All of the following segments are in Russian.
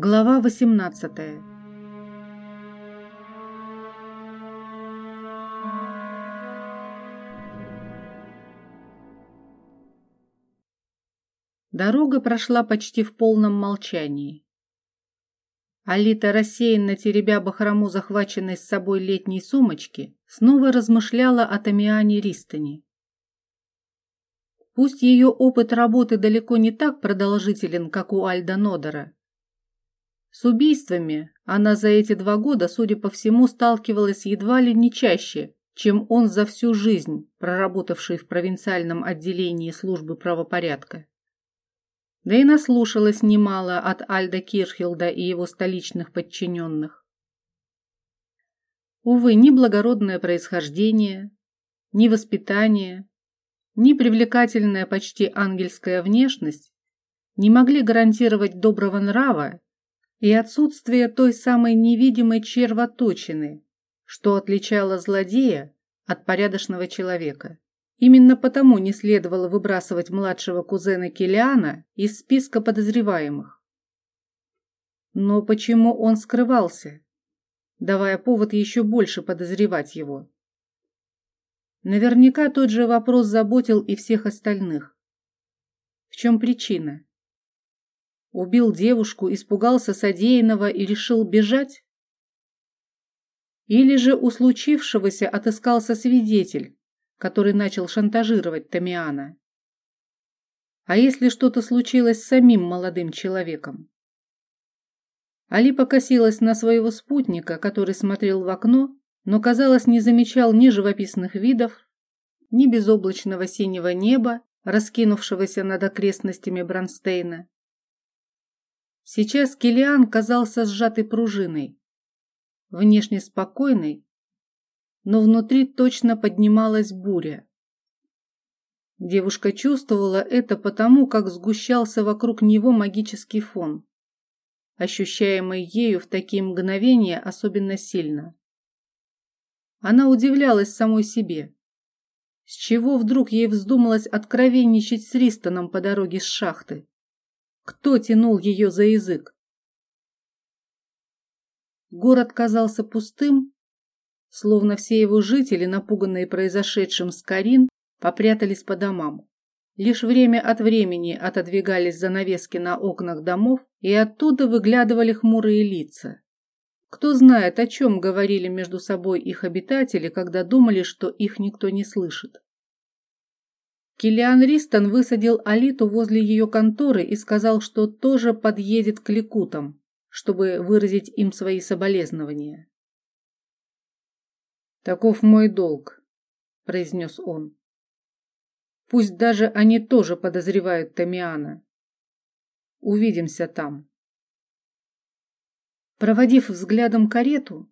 Глава 18 Дорога прошла почти в полном молчании. Алита, рассеянно теребя бахрому захваченной с собой летней сумочки, снова размышляла о Тамиане Ристоне. Пусть ее опыт работы далеко не так продолжителен, как у Альда Нодера. С убийствами она за эти два года, судя по всему, сталкивалась едва ли не чаще, чем он за всю жизнь, проработавший в провинциальном отделении службы правопорядка. Да и наслушалась немало от Альда Кирхилда и его столичных подчиненных. Увы, ни благородное происхождение, ни воспитание, ни привлекательная почти ангельская внешность не могли гарантировать доброго нрава и отсутствие той самой невидимой червоточины, что отличало злодея от порядочного человека. Именно потому не следовало выбрасывать младшего кузена Килиана из списка подозреваемых. Но почему он скрывался, давая повод еще больше подозревать его? Наверняка тот же вопрос заботил и всех остальных. В чем причина? Убил девушку, испугался содеянного и решил бежать? Или же у случившегося отыскался свидетель, который начал шантажировать Тамиана? А если что-то случилось с самим молодым человеком? Али покосилась на своего спутника, который смотрел в окно но, казалось, не замечал ни живописных видов, ни безоблачного синего неба, раскинувшегося над окрестностями Бронстейна. Сейчас Килиан казался сжатой пружиной, внешне спокойной, но внутри точно поднималась буря. Девушка чувствовала это потому, как сгущался вокруг него магический фон, ощущаемый ею в такие мгновения особенно сильно. Она удивлялась самой себе. С чего вдруг ей вздумалось откровенничать с Ристоном по дороге с шахты? Кто тянул ее за язык? Город казался пустым, словно все его жители, напуганные произошедшим с Карин, попрятались по домам. Лишь время от времени отодвигались занавески на окнах домов, и оттуда выглядывали хмурые лица. Кто знает, о чем говорили между собой их обитатели, когда думали, что их никто не слышит. Килиан Ристон высадил Алиту возле ее конторы и сказал, что тоже подъедет к ликутам, чтобы выразить им свои соболезнования. «Таков мой долг», — произнес он. «Пусть даже они тоже подозревают Тамиана. Увидимся там». Проводив взглядом карету,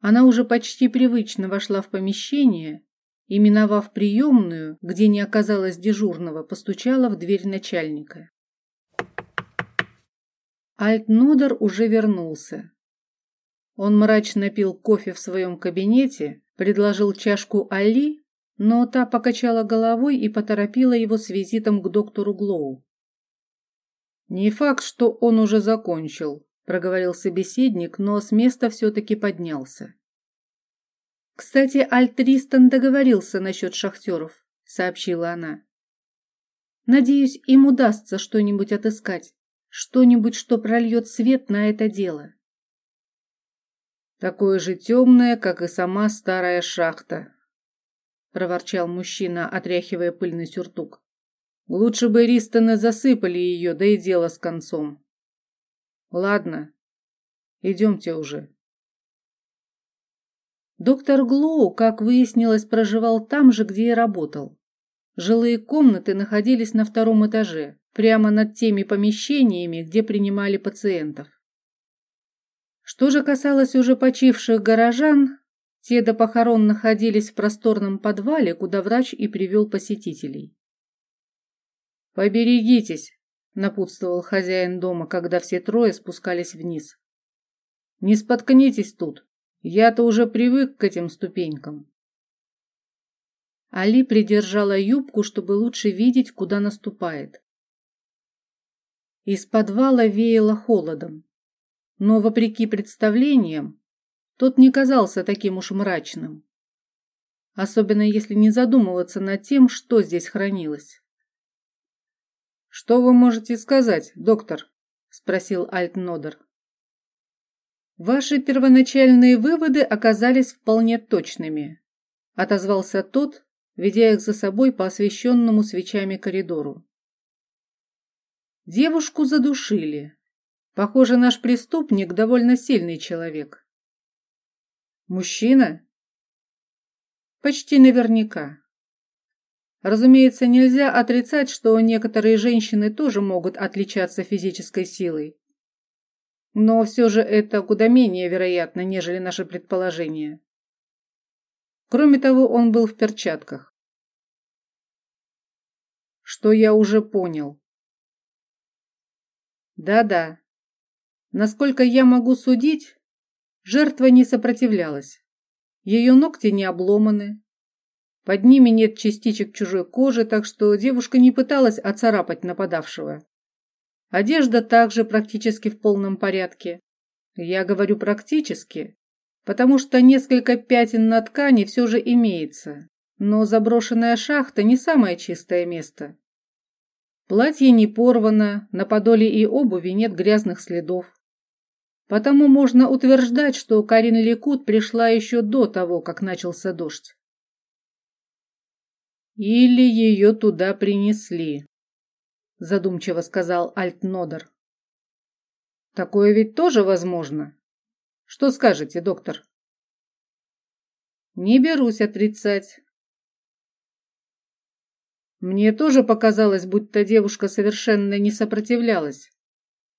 она уже почти привычно вошла в помещение и, миновав приемную, где не оказалось дежурного, постучала в дверь начальника. Альтнудер уже вернулся. Он мрачно пил кофе в своем кабинете, предложил чашку Али, но та покачала головой и поторопила его с визитом к доктору Глоу. Не факт, что он уже закончил, проговорил собеседник, но с места все-таки поднялся. Кстати, Альтристон договорился насчет шахтеров, сообщила она. Надеюсь, им удастся что-нибудь отыскать, что-нибудь, что прольет свет на это дело. Такое же темное, как и сама старая шахта, проворчал мужчина, отряхивая пыльный сюртук. Лучше бы Ристоны засыпали ее, да и дело с концом. Ладно, идемте уже. Доктор Глоу, как выяснилось, проживал там же, где и работал. Жилые комнаты находились на втором этаже, прямо над теми помещениями, где принимали пациентов. Что же касалось уже почивших горожан, те до похорон находились в просторном подвале, куда врач и привел посетителей. «Поберегитесь», напутствовал хозяин дома, когда все трое спускались вниз. Не споткнитесь тут. Я-то уже привык к этим ступенькам. Али придержала юбку, чтобы лучше видеть, куда наступает. Из подвала веяло холодом. но, вопреки представлениям, тот не казался таким уж мрачным. Особенно если не задумываться над тем, что здесь хранилось. «Что вы можете сказать, доктор?» – спросил Альтнодер. «Ваши первоначальные выводы оказались вполне точными», – отозвался тот, ведя их за собой по освещенному свечами коридору. Девушку задушили. Похоже, наш преступник довольно сильный человек. Мужчина? Почти наверняка. Разумеется, нельзя отрицать, что некоторые женщины тоже могут отличаться физической силой. Но все же это куда менее вероятно, нежели наше предположение. Кроме того, он был в перчатках. Что я уже понял. Да-да. Насколько я могу судить, жертва не сопротивлялась. Ее ногти не обломаны. Под ними нет частичек чужой кожи, так что девушка не пыталась оцарапать нападавшего. Одежда также практически в полном порядке. Я говорю практически, потому что несколько пятен на ткани все же имеется. Но заброшенная шахта не самое чистое место. Платье не порвано, на подоле и обуви нет грязных следов. Потому можно утверждать, что Карин Ликут пришла еще до того, как начался дождь. Или ее туда принесли, задумчиво сказал Альтнодер. Такое ведь тоже возможно. Что скажете, доктор? Не берусь отрицать. Мне тоже показалось, будто девушка совершенно не сопротивлялась.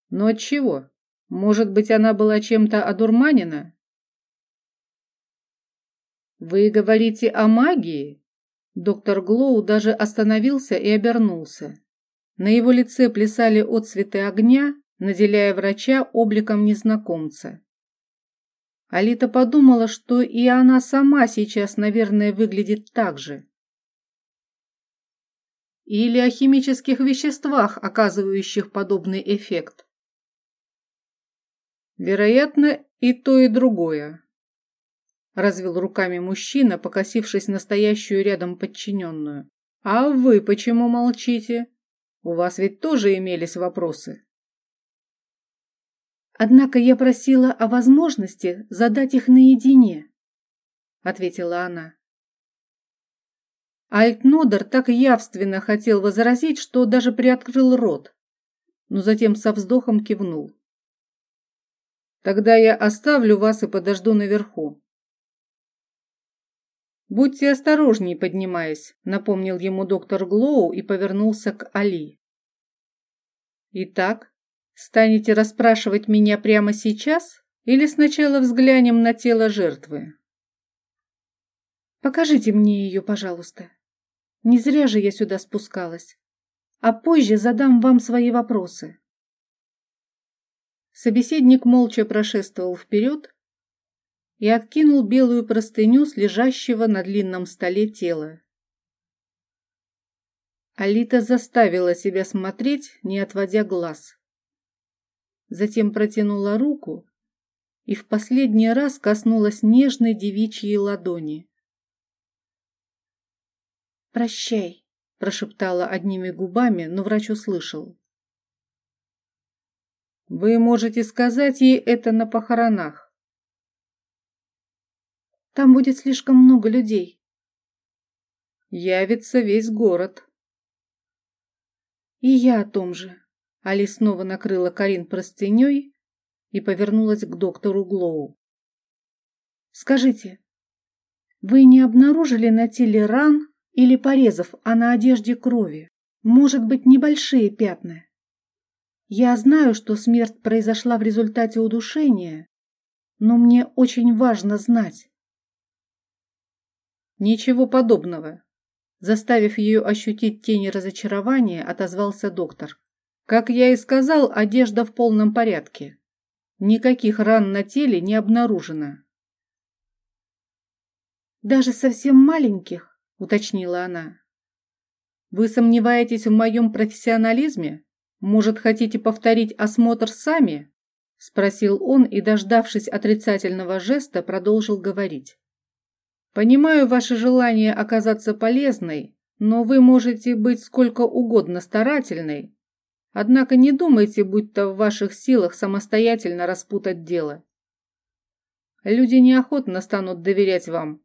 Но от чего? Может быть, она была чем-то одурманена? Вы говорите о магии? Доктор Глоу даже остановился и обернулся. На его лице плясали отцветы огня, наделяя врача обликом незнакомца. Алита подумала, что и она сама сейчас, наверное, выглядит так же или о химических веществах, оказывающих подобный эффект. Вероятно, и то, и другое. Развел руками мужчина, покосившись настоящую рядом подчиненную. А вы почему молчите? У вас ведь тоже имелись вопросы. Однако я просила о возможности задать их наедине, ответила она. Альтнодер так явственно хотел возразить, что даже приоткрыл рот, но затем со вздохом кивнул. «Тогда я оставлю вас и подожду наверху». «Будьте осторожней, поднимаясь», — напомнил ему доктор Глоу и повернулся к Али. «Итак, станете расспрашивать меня прямо сейчас или сначала взглянем на тело жертвы?» «Покажите мне ее, пожалуйста», не зря же я сюда спускалась. А позже задам вам свои вопросы. Собеседник молча прошествовал вперед и откинул белую простыню с лежащего на длинном столе тела. Алита заставила себя смотреть, не отводя глаз. Затем протянула руку и в последний раз коснулась нежной девичьей ладони. «Прощай», – прошептала одними губами, но врач услышал. «Вы можете сказать ей это на похоронах». «Там будет слишком много людей». «Явится весь город». «И я о том же». Али снова накрыла Карин простыней и повернулась к доктору Глоу. «Скажите, вы не обнаружили на теле ран, или порезов, а на одежде крови. Может быть, небольшие пятна. Я знаю, что смерть произошла в результате удушения, но мне очень важно знать. Ничего подобного. Заставив ее ощутить тень разочарования, отозвался доктор. Как я и сказал, одежда в полном порядке. Никаких ран на теле не обнаружено. Даже совсем маленьких? уточнила она. Вы сомневаетесь в моем профессионализме? Может, хотите повторить осмотр сами? спросил он и, дождавшись отрицательного жеста, продолжил говорить. Понимаю ваше желание оказаться полезной, но вы можете быть сколько угодно старательной, однако не думайте, будто в ваших силах самостоятельно распутать дело. Люди неохотно станут доверять вам,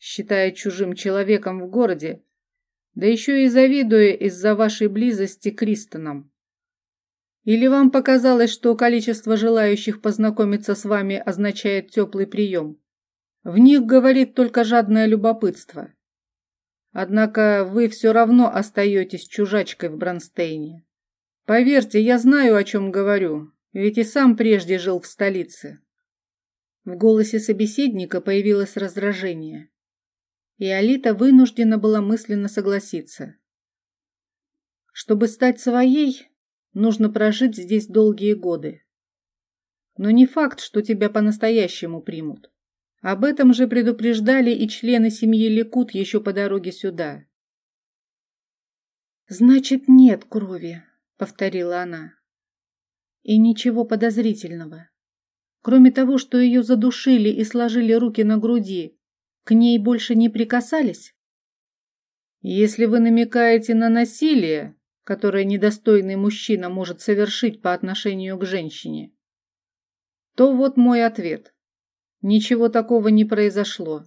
считая чужим человеком в городе, да еще и завидуя из-за вашей близости к Кристонам. Или вам показалось, что количество желающих познакомиться с вами означает теплый прием? В них говорит только жадное любопытство. Однако вы все равно остаетесь чужачкой в Бронстейне. Поверьте, я знаю, о чем говорю, ведь и сам прежде жил в столице. В голосе собеседника появилось раздражение, и Алита вынуждена была мысленно согласиться. Чтобы стать своей, нужно прожить здесь долгие годы. Но не факт, что тебя по-настоящему примут. Об этом же предупреждали и члены семьи Лекут еще по дороге сюда. «Значит, нет крови», — повторила она. «И ничего подозрительного. Кроме того, что ее задушили и сложили руки на груди, к ней больше не прикасались?» «Если вы намекаете на насилие, которое недостойный мужчина может совершить по отношению к женщине, то вот мой ответ. Ничего такого не произошло.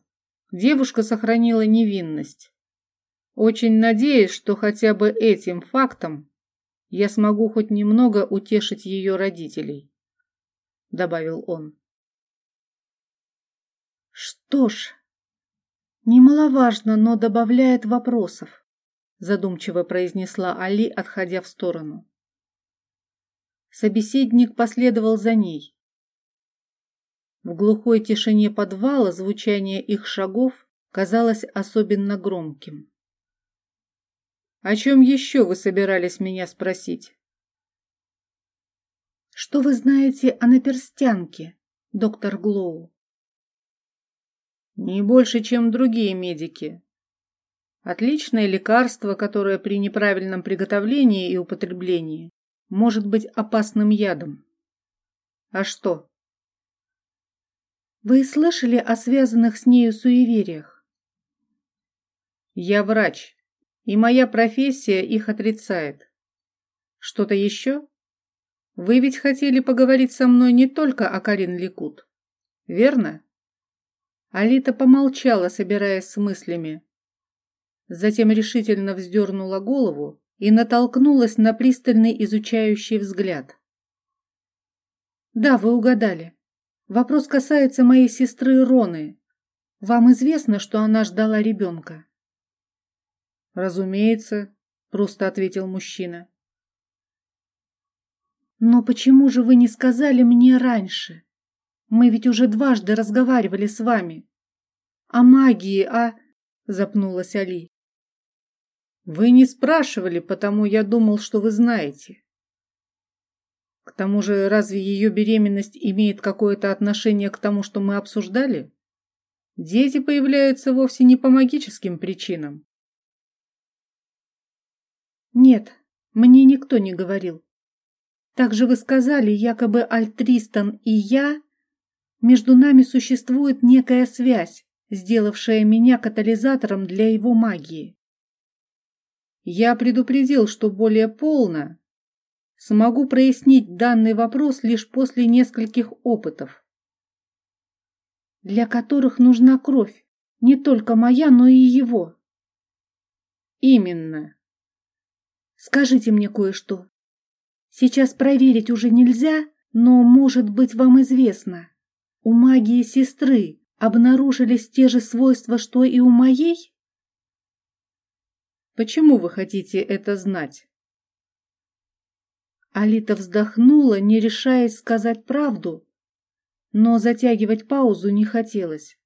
Девушка сохранила невинность. Очень надеюсь, что хотя бы этим фактом я смогу хоть немного утешить ее родителей, добавил он. Что ж, немаловажно, но добавляет вопросов задумчиво произнесла Али, отходя в сторону. Собеседник последовал за ней. В глухой тишине подвала звучание их шагов казалось особенно громким. «О чем еще вы собирались меня спросить?» «Что вы знаете о наперстянке, доктор Глоу?» «Не больше, чем другие медики», Отличное лекарство, которое при неправильном приготовлении и употреблении может быть опасным ядом. А что? Вы слышали о связанных с нею суевериях? Я врач, и моя профессия их отрицает. Что-то еще? Вы ведь хотели поговорить со мной не только о Карин Ликут, верно? Алита помолчала, собираясь с мыслями, затем решительно вздернула голову и натолкнулась на пристальный изучающий взгляд. «Да, вы угадали. Вопрос касается моей сестры Роны. Вам известно, что она ждала ребенка?» «Разумеется», — просто ответил мужчина. «Но почему же вы не сказали мне раньше? Мы ведь уже дважды разговаривали с вами. О магии, о...» — запнулась Али. Вы не спрашивали, потому я думал, что вы знаете. К тому же, разве ее беременность имеет какое-то отношение к тому, что мы обсуждали? Дети появляются вовсе не по магическим причинам. Нет, мне никто не говорил. Также вы сказали, якобы Альтристон и я, между нами существует некая связь, сделавшая меня катализатором для его магии. Я предупредил, что более полно смогу прояснить данный вопрос лишь после нескольких опытов, для которых нужна кровь, не только моя, но и его. Именно. Скажите мне кое-что. Сейчас проверить уже нельзя, но, может быть, вам известно. У магии сестры обнаружились те же свойства, что и у моей? Почему вы хотите это знать? Алита вздохнула, не решаясь сказать правду, но затягивать паузу не хотелось.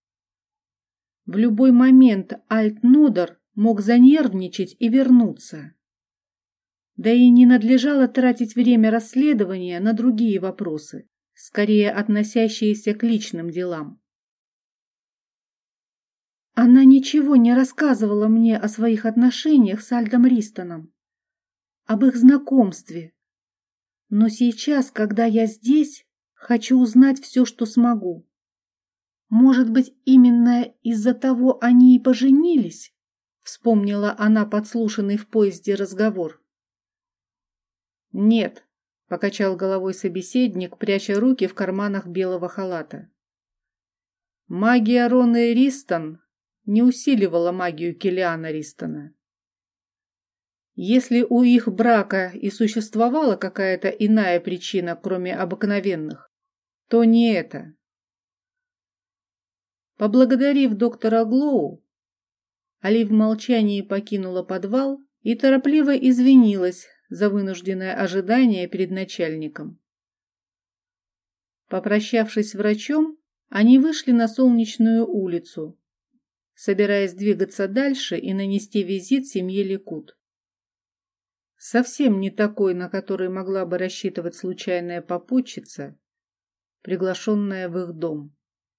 В любой момент Альтнодер мог занервничать и вернуться. Да и не надлежало тратить время расследования на другие вопросы, скорее относящиеся к личным делам. Она ничего не рассказывала мне о своих отношениях с Альдом Ристоном, об их знакомстве. Но сейчас, когда я здесь, Хочу узнать все, что смогу. Может быть, именно из-за того они и поженились? Вспомнила она подслушанный в поезде разговор. Нет, покачал головой собеседник, пряча руки в карманах белого халата. Магия Роны Ристон не усиливала магию Килиана Ристона. Если у их брака и существовала какая-то иная причина, кроме обыкновенных, то не это. Поблагодарив доктора Глоу, Али в молчании покинула подвал и торопливо извинилась за вынужденное ожидание перед начальником. Попрощавшись с врачом, они вышли на солнечную улицу, собираясь двигаться дальше и нанести визит семье Ликут. Совсем не такой, на который могла бы рассчитывать случайная попутчица, приглашенная в их дом.